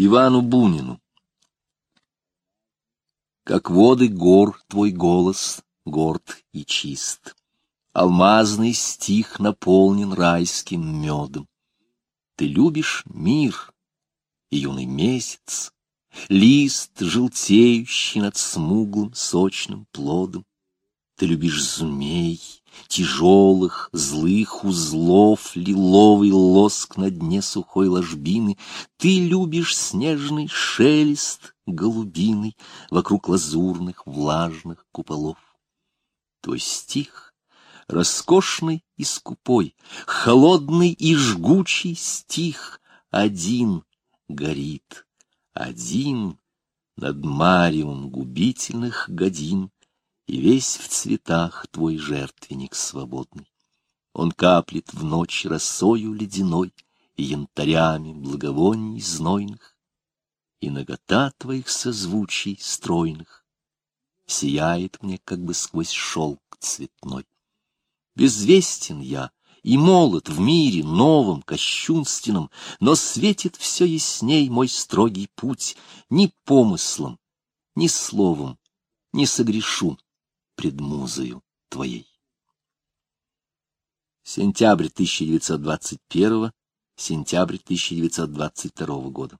Ивану Бунину. Как воды гор твой голос горд и чист. Алмазный стих наполнен райским медом. Ты любишь мир и юный месяц, Лист, желтеющий над смуглым сочным плодом. Ты любишь змей, тяжелых, злых узлов, лиловый лоск на дне сухой ложбины. Ты любишь снежный шелест голубиный вокруг лазурных влажных куполов. Твой стих — роскошный и скупой, холодный и жгучий стих один горит, один над мариум губительных годин и весь в цветах твой жертвенник свободный. Он каплет в ночь росою ледяной и янтарями благовоний знойных, и нагота твоих созвучий стройных сияет мне как бы сквозь шелк цветной. Безвестен я и молод в мире новом, кощунственном, но светит все ясней мой строгий путь, ни помыслом, ни словом не согрешу пред музою твоей. Сентябрь 1921, сентябрь 1922 года.